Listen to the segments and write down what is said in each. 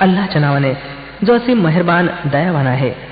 अल्लाच्या नावाने जो असे मेहरबान दयावान आहे।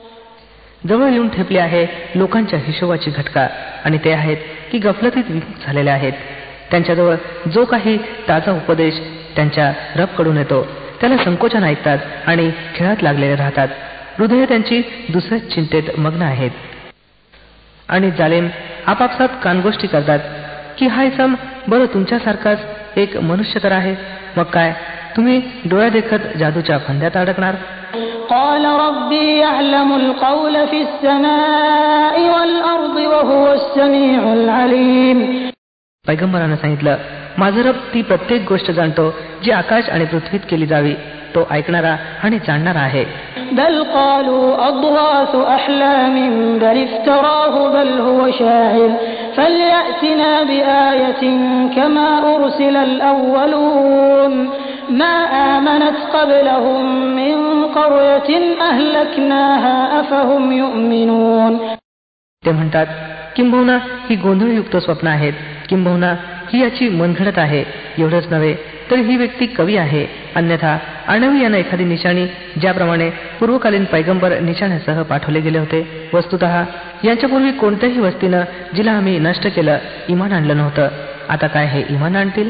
जवळ येऊन ठेपले आहे लोकांच्या हिशोबाची घटका. आणि ते आहेत की गफलतीत झालेले आहेत. त्यांच्याजवळ जो काही ताजा उपदेश त्यांच्या रबकडून येतो त्याला संकोचन ऐकतात आणि खेळात लागलेले राहतात. हृदय त्यांची दुसऱ्याच चिंतेत मग्न आहेत. आणि जालेम आपापसात कानगोष्टी करतात की हा इसम बरं तुमच्यासारखाच एक मनुष्य तर आहे. मग काय तुम्ही डोळ्या देखत जादूच्या फंद्यात अडकणार قال ربي يعلم القول في السماء والأرض وهو السميع العليم पैगंबरानं सांगितलं माझं रब ती प्रत्येक गोष्ट जाणतो जी आकाश आणि पृथ्वीत केली जावी तो ऐकणारा आणि जाणणारा आहे بل قالوا أضغاث أحلام بل افتراه بل هو شاعر فليأتنا بآية كما أرسل الأولون ما آمنت قبلهم من ते म्हणतात किंबहुना ही गोंधळयुक्त स्वप्न आहेत. किंबहुना ही याची मनघडत आहे. एवढंच नव्हे तर ही व्यक्ती कवी आहे. अन्यथा अणवी यांना एखादी निशाणी ज्याप्रमाणे पूर्वकालीन पैगंबर निशाण्यासह पाठवले गेले होते वस्तुत यांच्यापूर्वी कोणत्याही वस्तीनं जिला आम्ही नष्ट केलं इमान आणलं नव्हतं. आता काय हे इमान आणतील?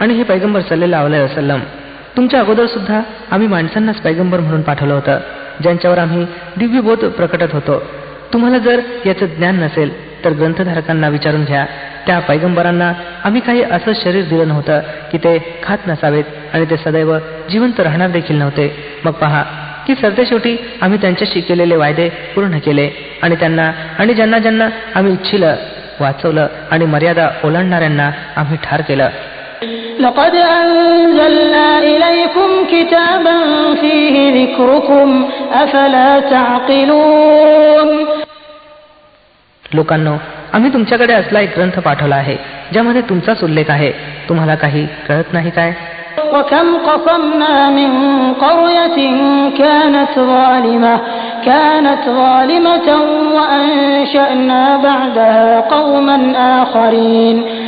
आणि हे पैगंबर सल्लेला वसलम तुमच्या अगोदर सुद्धा आम्ही माणसांनाच पैगंबर म्हणून पाठवलं होतं ज्यांच्यावर आम्ही दिव्यबोध प्रकटत होतो. तुम्हाला जर याचं ज्ञान नसेल तर ग्रंथधारकांना विचारून घ्या. त्या पैगंबरांना आम्ही काही असं शरीर दिलं नव्हतं की ते खात नसावेत आणि ते सदैव जिवंत राहणार देखील नव्हते. मग पहा की सरतेशेवटी आम्ही त्यांच्याशी केलेले वायदे पूर्ण केले आणि त्यांना आणि ज्यांना ज्यांना आम्ही इच्छिलं वाचवलं आणि मर्यादा ओलांडणाऱ्यांना आम्ही ठार केलं. لقد أنزلنا إليكم كتابا فيه ذكركم أفلا تعقلون लोकांनो आम्ही तुमच्याकडे असला एक ग्रंथ पाठवला आहे ज्यामध्ये तुमचाच उल्लेख आहे तुम्हाला काही कळत नाही काय وكم قصمنا من قرية كانت ظالمة كانت ظالمة وأنشأنا بعدها قوما آخرين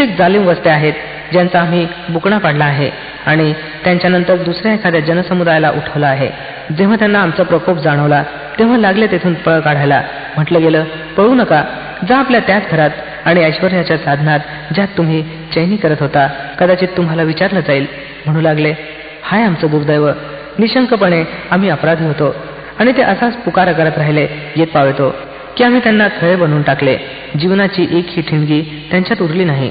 कित्येक जालिम वस्त्या आहेत ज्यांचा आम्ही बुकणा पाडला आहे आणि त्यांच्यानंतर दुसऱ्या एखाद्या जनसमुदायाला उठवलं आहे. जेव्हा त्यांना आमचा प्रकोप जाणवला तेव्हा लागले तेथून पळ काढायला. म्हटलं गेलं पळू नका. जा आपल्या त्याच घरात आणि ऐश्वर्याच्या साधनात ज्यात तुम्ही चैनी करत होता कदाचित तुम्हाला विचारलं जाईल. म्हणू लागले हाय आमचं दुर्दैव. निशंकपणे आम्ही अपराधी होतो आणि ते असाच पुकार करत राहिले येत पावेतो की आम्ही त्यांना खळे बनवून टाकले. जीवनाची एक ही ठिणगी त्यांच्यात उरली नाही.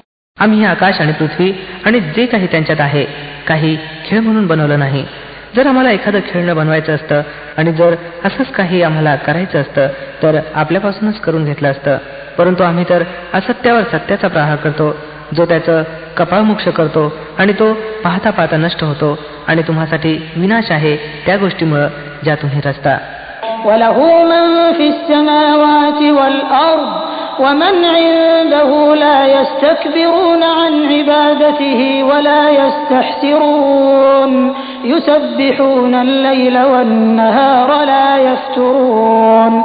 आम्ही हे आकाश आणि पृथ्वी आणि जे काही त्यांच्यात आहे काही खेळ म्हणून बनवलं नाही. जर आम्हाला एखादं खेळणं बनवायचं असतं आणि जर असंच काही आम्हाला करायचं असतं तर आपल्यापासूनच करून घेतलं असतं. परंतु आम्ही तर असत्यावर सत्याचा प्रहार करतो जो त्याचं कपाळमोक्ष करतो आणि तो पाहता पाहता नष्ट होतो आणि तुम्हासाठी विनाश आहे त्या गोष्टीमुळं ज्या तुम्ही रस्ता ومن عنده لا يستكبرون عن عبادته ولا يستحسرون يسبحون الليل والنهار لا يفترون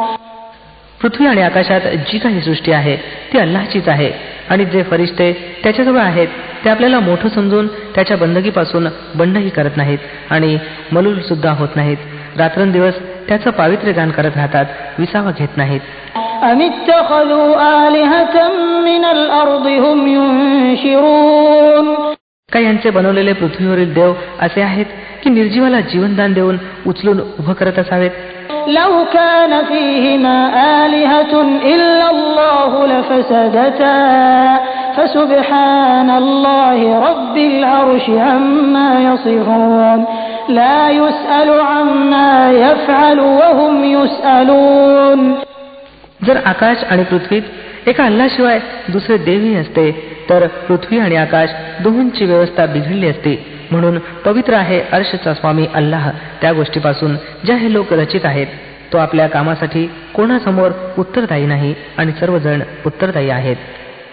पृथ्वी आणि आकाशात जी काही सृष्टी आहे ती अल्लाचीच आहे आणि जे फरिश्ते त्याच्याजवळ आहेत ते आपल्याला मोठं समजून त्याच्या बंदगीपासून बंडही करत नाहीत आणि मलूल सुद्धा होत नाहीत रात्रंदिवस त्याचं पावित्र्य गान करत राहतात विसावा घेत नाहीत का यांचे बनवलेले पृथ्वीवरील देव असे आहेत की निर्जीवाला जीवनदान देऊन उचलून उभं करत असावेत لو كان فيهما آلهة إلا الله لفسدتا فسبحان الله رب العرش عما يصفون لا يسأل عما يفعل وهم يسألون जर आकाश आणि पृथ्वीत एका अल्लाशिवाय दुसरे देवही असते तर पृथ्वी आणि आकाश दोहोंची व्यवस्था बिघडली असती. म्हणून पवित्र आहे अर्शचा स्वामी अल्लाह त्या गोष्टीपासून ज्या हे लोक रचित आहेत तो आपल्या कामासाठी कोणासमोर उत्तरदायी नाही आणि सर्वजण उत्तरदायी आहेत.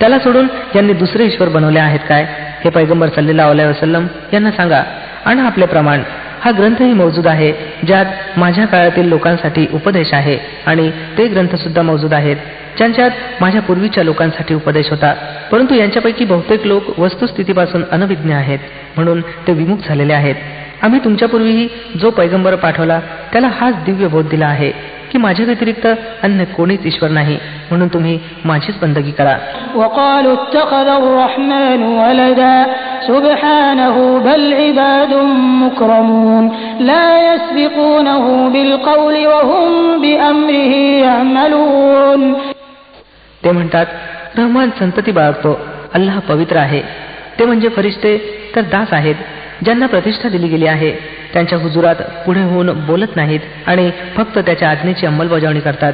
त्याला सोडून ज्यांनी दुसरे ईश्वर बनवले आहेत काय? हे पैगंबर सल्लेला वसलम यांना सांगा. आणि आपले प्रमाण. हा ग्रंथही मौजूद आहे ज्यात माझ्या काळातील लोकांसाठी उपदेश आहे. आणि ते ग्रंथ सुद्धा मौजूद आहेत ज्यांच्यात माझ्या पूर्वीच्या लोकांसाठी उपदेश होता. परंतु यांच्यापैकी बहुतेक लोक वस्तुस्थितीपासून अनविज्ञ आहेत म्हणून ते विमुख झालेले आहेत. आम्ही तुमच्यापूर्वीही जो पैगंबर पाठवला त्याला हाच दिव्य बोध दिला आहे की माझ्या व्यतिरिक्त अन्य कोणीच ईश्वर नाही म्हणून तुम्ही माझीच बंदगी करा. سبحانه بل عباد مكرمون لا يسبقونه بالقول وهم بأمره يعملون ते म्हणतात रहमान संतती बाळगतो अल्लाह पवित्र आहे ते म्हणजे फरिश्ते तर दास आहेत ज्यांना प्रतिष्ठा दिली गेली आहे त्यांच्या हुजुरात पुढे होऊन बोलत नाहीत आणि फक्त त्याच्या आज्ञेची अंमलबजावणी करतात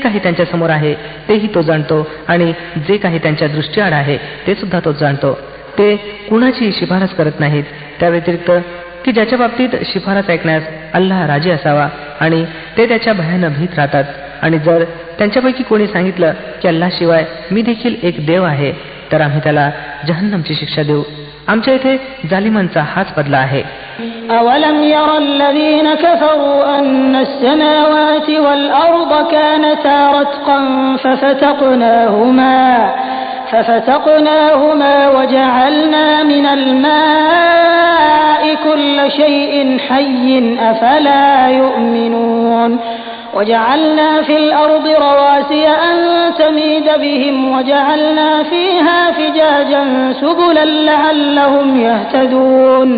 काही त्यांच्यासमोर आहे तेही तो जाणतो आणि जे काही त्यांच्या दृष्टीआड आहे ते सुद्धा तो जाणतो. ते कुणाची शिफारस करत नाहीत. त्या व्यतिरिक्त की ज्याच्या बाबतीत शिफारस ऐकण्यास अल्लाह राजी असावा आणि ते त्याच्या भयानं भीत राहतात. आणि जर त्यांच्यापैकी कोणी सांगितलं की अल्लाशिवाय मी देखील एक देव आहे तर आम्ही त्याला जहन्नमची शिक्षा देऊ. आमच्या इथे जालिमांचा हाच बदला आहे أولم ير الذين كفروا أن السماوات والأرض كانتا رتقا ففتقناهما ففتقناهما وجعلنا من الماء كل شيء حي أفلا يؤمنون وجعلنا في الأرض رواسي أن تميد بهم وجعلنا فيها فجاجا سبلا لعلهم يهتدون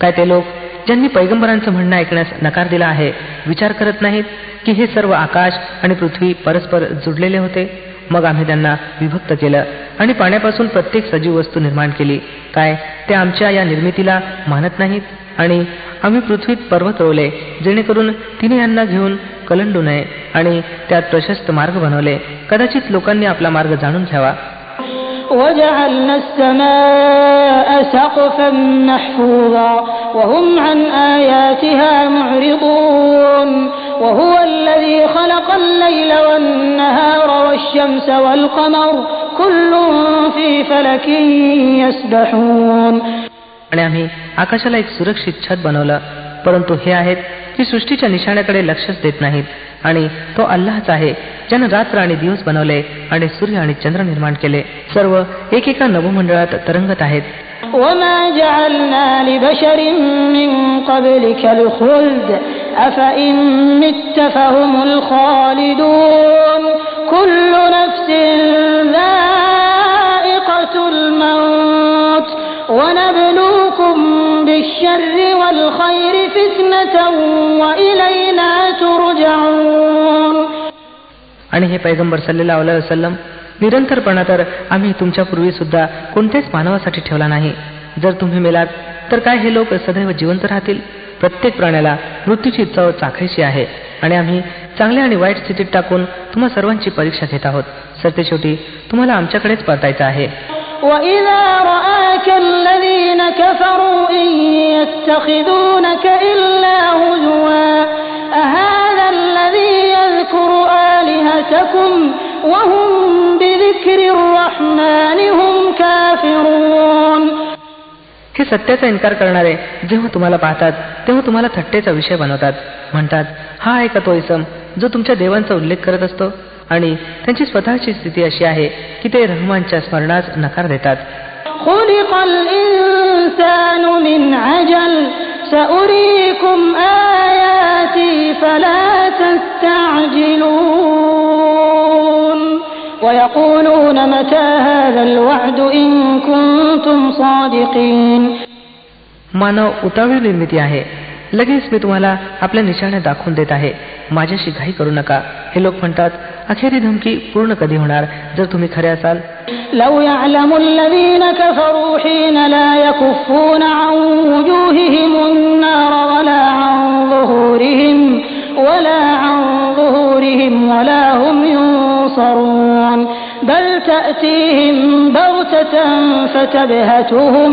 काय ते लोक ज्यांनी पैगंबरांचं म्हणणं ऐकण्यास नकार दिला आहे विचार करत नाहीत की हे सर्व आकाश आणि पृथ्वी परस्पर जुडलेले होते मग आम्ही त्यांना विभक्त केलं आणि पाण्यापासून प्रत्येक सजीव वस्तू निर्माण केली काय ते आमच्या या निर्मितीला मानत नाहीत आणि आम्ही पृथ्वीत पर्वत रोवले जेणेकरून तिने यांना घेऊन कलंडू नये आणि त्यात प्रशस्त मार्ग बनवले. कदाचित लोकांनी आपला मार्ग जाणून घ्यावा. وجعلنا السماء السماء سقفا محفوظا وهم عن آياتها معرضون وهو الذي خلق الليل والنهار والشمس والقمر كل في فلك يسبحون आणि आम्ही आकाशाला एक सुरक्षित छत बनवलं परंतु हे आहेत की सृष्टीच्या निशाण्याकडे लक्षच देत नाहीत आणि तो अल्लाच आहे ज्यानं रात्र आणि दिवस बनवले आणि सूर्य आणि चंद्र निर्माण केले सर्व एकेका नभोमंडळात तरंगत आहेत وما بالشر والخير فتنة وإلينا ترجعون आणि हे पैगंबर सल्लेला वसलम निरंतरपणा तर आम्ही तुमच्या पूर्वी सुद्धा कोणत्याच मानवासाठी ठेवला नाही जर तुम्ही मेलात तर काय हे लोक सदैव जिवंत राहतील प्रत्येक प्राण्याला मृत्यूची चव चाखायची आहे आणि आम्ही चांगल्या आणि वाईट स्थितीत टाकून तुम्हा सर्वांची परीक्षा घेत आहोत सरते शेवटी तुम्हाला आमच्याकडेच परतायचं आहे وإذا رآك الذين كفروا إن يتخذونك إلا هزوا أهذا الذي يذكر آلهتكم وهم بذكر الرحمن هم كافرون हे सत्याचा इन्कार करणारे जेव्हा तुम्हाला पाहतात तेव्हा तुम्हाला थट्टेचा विषय बनवतात म्हणतात हा आहे का तो इसम जो तुमच्या देवांचा उल्लेख करत असतो आणि त्यांची स्वतःची स्थिती अशी आहे की ते रहमानच्या स्मरणास नकार देतात. मानव उतावी निर्मिती आहे. लगेच मी तुम्हाला आपल्या निशाण्या दाखवून देत आहे माझ्याशी घाई करू नका हे लोक म्हणतात अखेरी धमकी पूर्ण कधी होणार जर तुम्ही खरे असाल لو يعلم الذين كفروا حين لا يكفون عن وجوههم النار ولا عن ظهورهم ولا عن ظهورهم ولا هم ينصرون بل تأتيهم بغتة فتبهتهم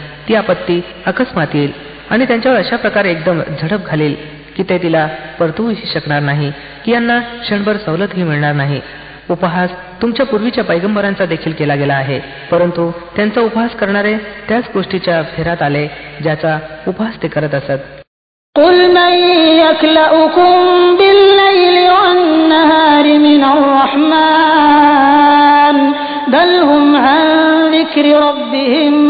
ती आपत्ती अकस्मात येईल आणि त्यांच्यावर अशा प्रकारे एकदम झडप घालेल की ते तिला परतवूही शकणार नाही की यांना क्षणभर सवलतही मिळणार नाही उपहास तुमच्या पूर्वीच्या पैगंबरांचा देखील केला गेला आहे परंतु त्यांचा उपहास करणारे त्याच गोष्टीच्या फेरात आले ज्याचा उपहास ते करत असत قل من يكلأكم بالليل والنهار من الرحمن بل هم عن ذكر ربهم معرضون أم لهم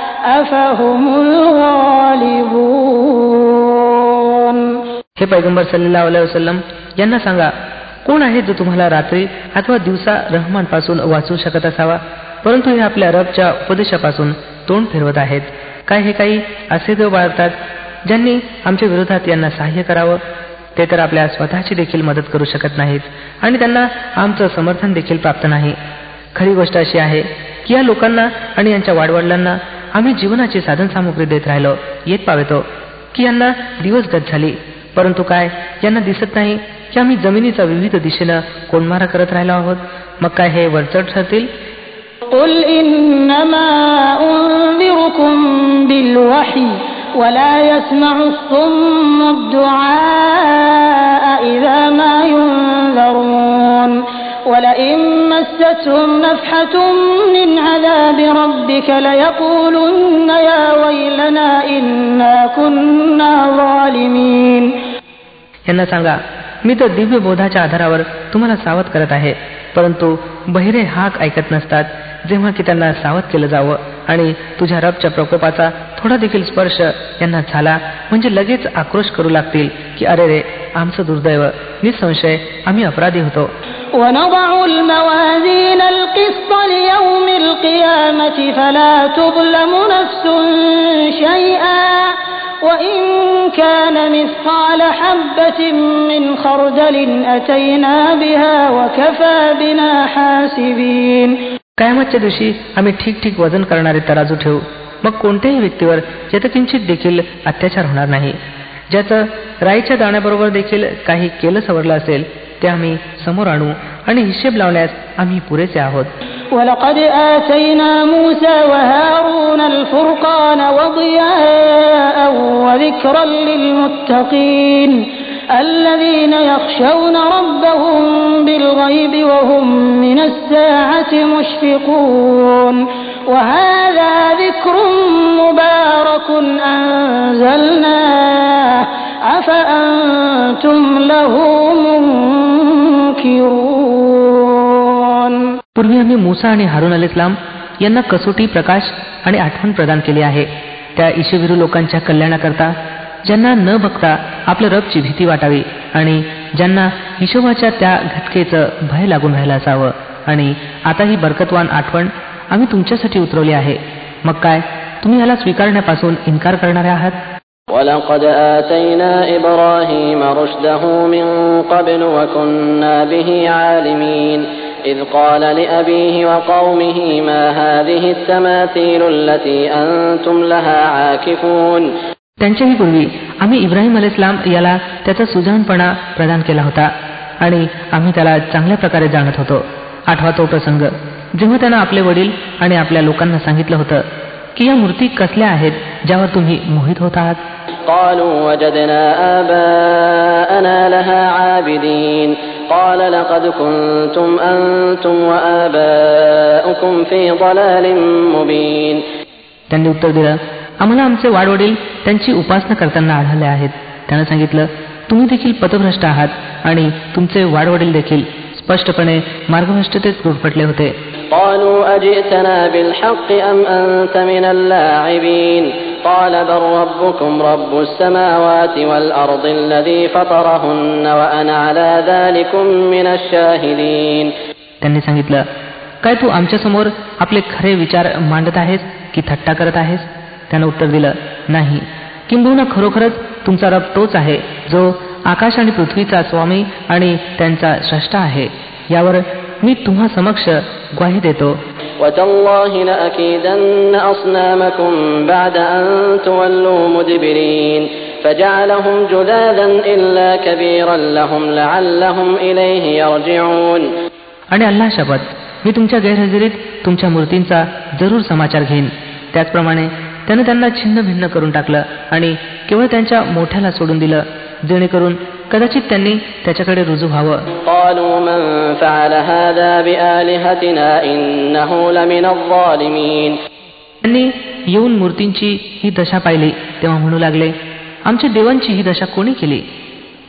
हे पैगंबर सल्लेला वसलम यांना सांगा कोण आहे जो तुम्हाला रात्री अथवा दिवसा रहमानपासून वाचू शकत असावा? परंतु हे आपल्या रबच्या उपदेशापासून तोंड फिरवत आहेत. काय हे काही असे देव बाळगतात ज्यांनी आमच्या विरोधात यांना सहाय्य करावं. ते तर आपल्या स्वतःची देखील मदत करू शकत नाहीत आणि त्यांना आमचं समर्थन देखील प्राप्त नाही. खरी गोष्ट अशी आहे की या लोकांना आणि यांच्या वाडवडिलांना आम्ही जीवनाची साधन सामुग्री देत राहिलो येत पावेतो की यांना दिवस गत झाली परंतु काय यांना दिसत नाही की आम्ही जमिनीचा विविध दिशेनं कोणमारा करत राहिलो आहोत मग काय हे वरचढ ठरतील قل إنما أنذركم بالوحي ولا يسمع الصم الدعاء إذا ما ينذرون ولئن مستهم نفحة من عذاب ربك ليقولن يا ويلنا إنا كنا ظالمين यांना सांगा मी तर दिव्य बोधाच्या आधारावर तुम्हाला सावध करत आहे परंतु बहिरे हाक ऐकत नसतात जेव्हा की त्यांना सावध केलं जावं आणि तुझ्या रबच्या प्रकोपाचा थोडा देखील स्पर्श यांना झाला म्हणजे लगेच आक्रोश करू लागतील की अरे रे आमचं दुर्दैव निसंशय आम्ही अपराधी होतो ونضع الموازين القسط ليوم القيامة فلا تظلم نفس شيئا وإن كان مثقال حبة من خردل أتينا بها وكفى بنا حاسبين कायमतच्या दिवशी आम्ही ठीक ठीक वजन करणारे तराजू ठेवू मग कोणत्याही व्यक्तीवर किंचित देखील अत्याचार होणार नाही ज्याचं राईच्या दाण्याबरोबर देखील काही केलं सवरलं असेल ते आम्ही समोर आणू आणि हिशेब लावण्यास आम्ही पुरेसे आहोत ولقد آتينا موسى وهارون الفرقان وضياء وذكرا للمتقين الذين يخشون ربهم بالغيب وهم من الساعة مشفقون وهذا ذكر مبارك أنزلناه أفأنتم له منكرون पूर्वी आम्ही मुसा आणि हारून अल इस्लाम यांना कसोटी प्रकाश आणि आठवण प्रदान केली आहे त्या ईशविरू लोकांच्या कल्याणाकरता ज्यांना न बघता आपल्या रबची भीती वाटावी आणि ज्यांना हिशोबाच्या त्या घटकेचं भय लागून राहिलं असावं. आणि आता ही बरकतवान आठवण आम्ही तुमच्यासाठी उतरवली आहे. मग काय? तुम्ही याला स्वीकारण्यापासून इन्कार करणारे आहात? ولقد آتينا إبراهيم رشده من قبل وكنا به عالمين إذ قال لأبيه وقومه ما هذه التماثيل التي أنتم لها عاكفون त्यांच्याही पूर्वी आम्ही इब्राहिम इस्लाम याला त्याचा सुजाणपणा प्रदान केला होता आणि आम्ही त्याला चांगल्या प्रकारे जाणत होतो आठवा तो प्रसंग जेव्हा त्यानं आपले वडील आणि आपल्या लोकांना सांगितलं होतं की या मूर्ती कसल्या आहेत ज्यावर तुम्ही मोहित होत आहात قالوا وجدنا آباءنا لها عابدين قال لقد كنتم أنتم وآباؤكم في ضلال مبين त्यांनी उत्तर दिलं आम्हाला आमचे वाडवडील त्यांची उपासना करताना आढळले आहेत त्यानं सांगितलं तुम्ही देखील पथभ्रष्ट आहात आणि तुमचे वाडवडील देखील स्पष्टपणे मार्गभ्रष्टतेत गुरफटले होते قالوا أجئتنا بالحق أم أنت من اللاعبين قال بل ربكم رب السماوات والأرض الذي فطرهن وأنا على ذلكم من الشاهدين त्यांनी सांगितलं काय तू आमच्यासमोर आपले खरे विचार मांडत आहेस की थट्टा करत आहेस त्यानं उत्तर दिलं नाही किंबहुना खरोखरच तुमचा रब तोच आहे जो आकाश आणि पृथ्वीचा स्वामी आणि त्यांचा श्रेष्ठ आहे यावर मी तुम्हा समक्ष ग्वाही देतो. आणि अल्ला शपथ मी तुमच्या गैरहजेरीत तुमच्या मूर्तींचा जरूर समाचार घेईन त्याचप्रमाणे त्यानं त्यांना छिन्न भिन्न करून टाकलं आणि केवळ त्यांच्या मोठ्याला सोडून दिलं जेणेकरून कदाचित त्यांनी त्याच्याकडे रुजू व्हावं قالوا من فعل هذا بآلهتنا إنه لمن الظالمين त्यांनी येऊन मूर्तींची ही दशा पाहिली तेव्हा म्हणू लागले आमच्या देवांची ही दशा कोणी केली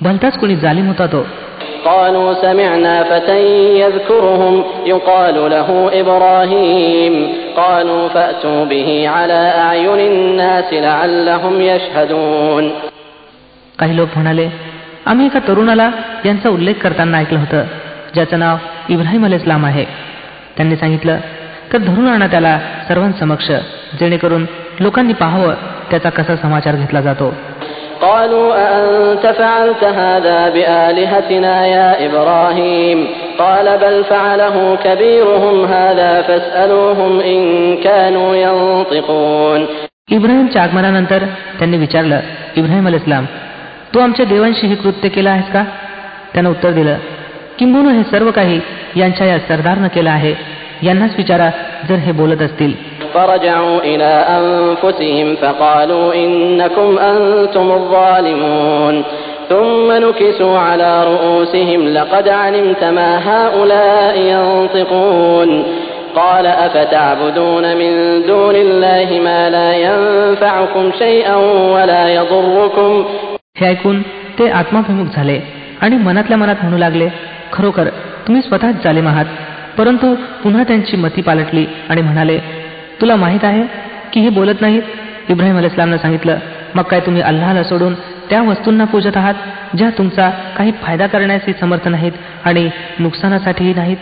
भलताच कोणी जालिम होता तो قالوا سمعنا فتى يذكرهم يقال له إبراهيم قالوا فأتوا به على أعين الناس لعلهم يشهدون काही लोक म्हणाले आम्ही एका तरुणाला यांचा उल्लेख करताना ऐकलं होतं ज्याचं नाव इब्राहिम अल इस्लाम आहे त्यांनी सांगितलं तर धरून आणा त्याला सर्वांसमक्ष जेणेकरून लोकांनी पाहावं त्याचा कसा समाचार घेतला जातो قالوا أأنت فعلت هذا بآلهتنا يا إبراهيم قال بل فعله كبيرهم هذا فاسألوهم إن كانوا ينطقون इब्राहिमच्या आगमनानंतर त्यांनी विचारलं इब्राहिम अल इस्लाम तू आमच्या देवांशी हे कृत्य केलं आहेस का त्यानं उत्तर दिलं किंबहुना हे सर्व काही यांच्या या सरदारनं केलं आहे यांनाच विचारा जर हे बोलत असतील فرجعوا إلى أنفسهم فقالوا إنكم أنتم الظالمون ثم نكسوا على رؤوسهم لقد علمت ما هؤلاء ينطقون قال أفتعبدون من دون الله ما لا ينفعكم شيئا ولا يضركم हे ऐकून ते आत्माभिमुख झाले आणि मनातल्या मनात म्हणू लागले खरोखर तुम्ही स्वतःच जालिम आहात. परंतु पुन्हा त्यांची मती पालटली आणि म्हणाले तुला माहीत आहे की हे बोलत नाहीत? इब्राहिम अलिस्लामनं सांगितलं मग काय तुम्ही अल्लाहला सोडून त्या वस्तूंना पूजत आहात ज्या तुमचा काही फायदा करण्यास समर्थ नाहीत आणि नुकसानासाठीही नाहीत?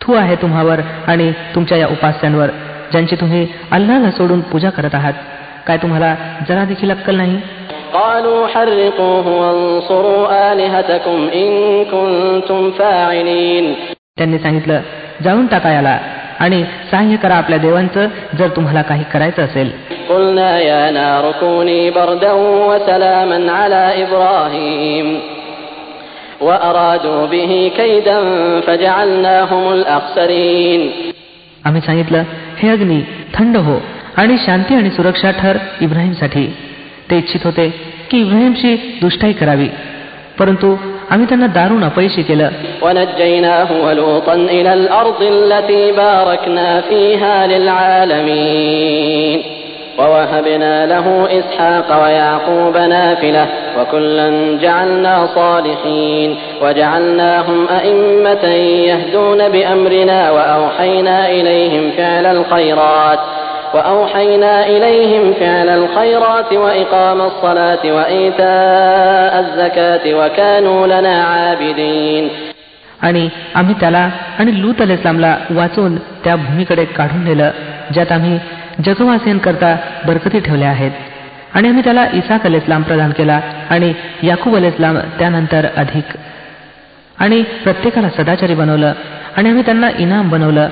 थू आहे तुम्हावर आणि तुमच्या या उपास्यांवर. ज्यांची तुम्ही अल्लाहला सोडून पूजा करत आहात काय तुम्हाला जरा देखील अक्कल नाही قالوا حرقوه وانصروا آلهتكم إن كنتم فاعلين त्यांनी सांगितलं जाळून टाका याला आणि सहाय्य करा आपल्या देवांचं जर तुम्हाला काही करायचं असेल قلنا يا نار كوني بردا وسلاما على إبراهيم وأرادوا به كيدا فجعلناهم الأخسرين आम्ही सांगितलं हे अग्नी थंड हो आणि शांती आणि सुरक्षा ठर इब्राहिमसाठी ते इच्छित होते की इब्राहिमशी दुष्टाई करावी परंतु आम्ही त्यांना दारुण अपयशी केलं ونجيناه ولوطا إلى الأرض التي باركنا فيها للعالمين ووهبنا له إسحاق ويعقوب نافلة وكلا جعلنا صالحين وجعلناهم أئمة يهدون بأمرنا وأوحينا إليهم فعل الخيرات وأوحينا إليهم فعل الخيرات وإقام الصلاة وإيتاء الزكاة وكانوا لنا عابدين आणि आम्ही त्याला आणि लूत अल इस्लामला वाचून त्या भूमीकडे काढून नेलं ज्यात आम्ही जगवासियांकरता बरकती ठेवल्या आहेत आणि आम्ही त्याला इसाक अल इस्लाम प्रदान केला आणि याकूब अल इस्लाम त्यानंतर अधिक आणि प्रत्येकाला सदाचारी बनवलं आणि आम्ही त्यांना इनाम बनवलं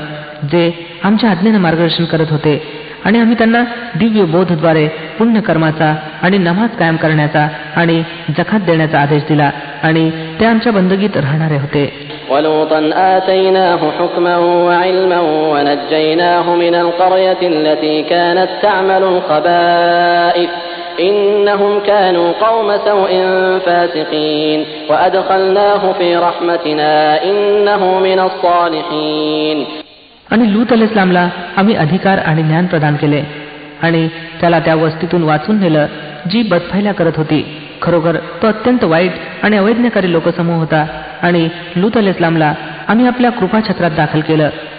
जे आमच्या आज्ञेनं मार्गदर्शन करत होते आणि आम्ही त्यांना दिव्य बोधद्वारे पुण्यकर्माचा आणि नमाज कायम करण्याचा आणि जखात देण्याचा आदेश दिला आणि ते आमच्या बंदगीत राहणारे होते ولوطا آتيناه حكما وعلما ونجيناه من القرية التي كانت تعمل الخبائث إنهم كانوا قوم سوء فاسقين وأدخلناه في رحمتنا إنه من الصالحين आणि लूत अल इस्लामला आम्ही अधिकार आणि ज्ञान प्रदान केले आणि त्याला त्या वस्तीतून वाचून नेलं जी बदफैल्या करत होती खरोखर तो अत्यंत वाईट आणि अवैज्ञकारी लोकसमूह होता आणि लूत अल इस्लामला आम्ही आपल्या कृपाछत्रात दाखल केलं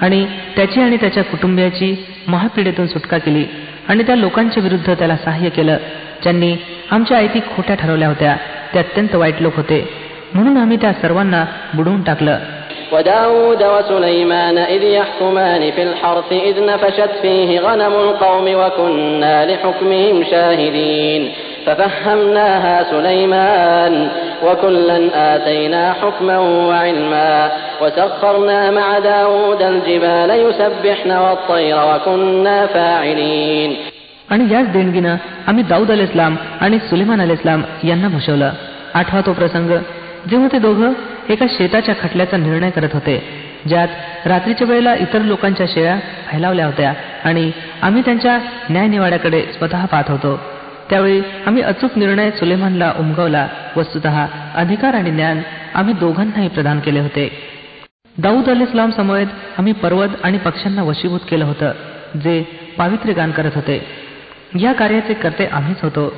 आणि त्याची आणि त्याच्या कुटुंबियाची महापीडेतून सुटका केली आणि त्या लोकांच्या विरुद्ध त्याला सहाय्य केलं ज्यांनी आमच्या आयती खोट्या ठरवल्या होत्या ते अत्यंत वाईट लोक होते म्हणून आम्ही त्या सर्वांना बुडवून टाकलं وداود وسليمان إذ يحكمان في الحرث إذ نفشت فيه غنم القوم وكنا لحكمهم شاهدين ففهمناها سليمان وكلا آتينا حكما وعلما وسخرنا مع داود الجبال يسبحن والطير وكنا فاعلين आणि याच देणगीनं आम्ही दाऊद अल इस्लाम आणि सुलेमान अल इस्लाम यांना भूषवलं आठवा तो प्रसंग जेव्हा ते दोघं एका शेताच्या खटल्याचा निर्णय करत होते ज्यात रात्रीच्या वेळेला इतर लोकांच्या शेळ्या फैलावल्या होत्या आणि आम्ही त्यांच्या न्यायनिवाड्याकडे स्वतः पाहत होतो त्यावेळी आम्ही अचूक निर्णय सुलेमानला उमगवला वस्तुत अधिकार आणि ज्ञान आम्ही दोघांनाही प्रदान केले होते दाऊद अल इस्लाम समवेत आम्ही पर्वत आणि पक्ष्यांना वशीभूत केलं होतं जे पावित्र्य गान करत होते. या कार्याचे करते आम्हीच होतो.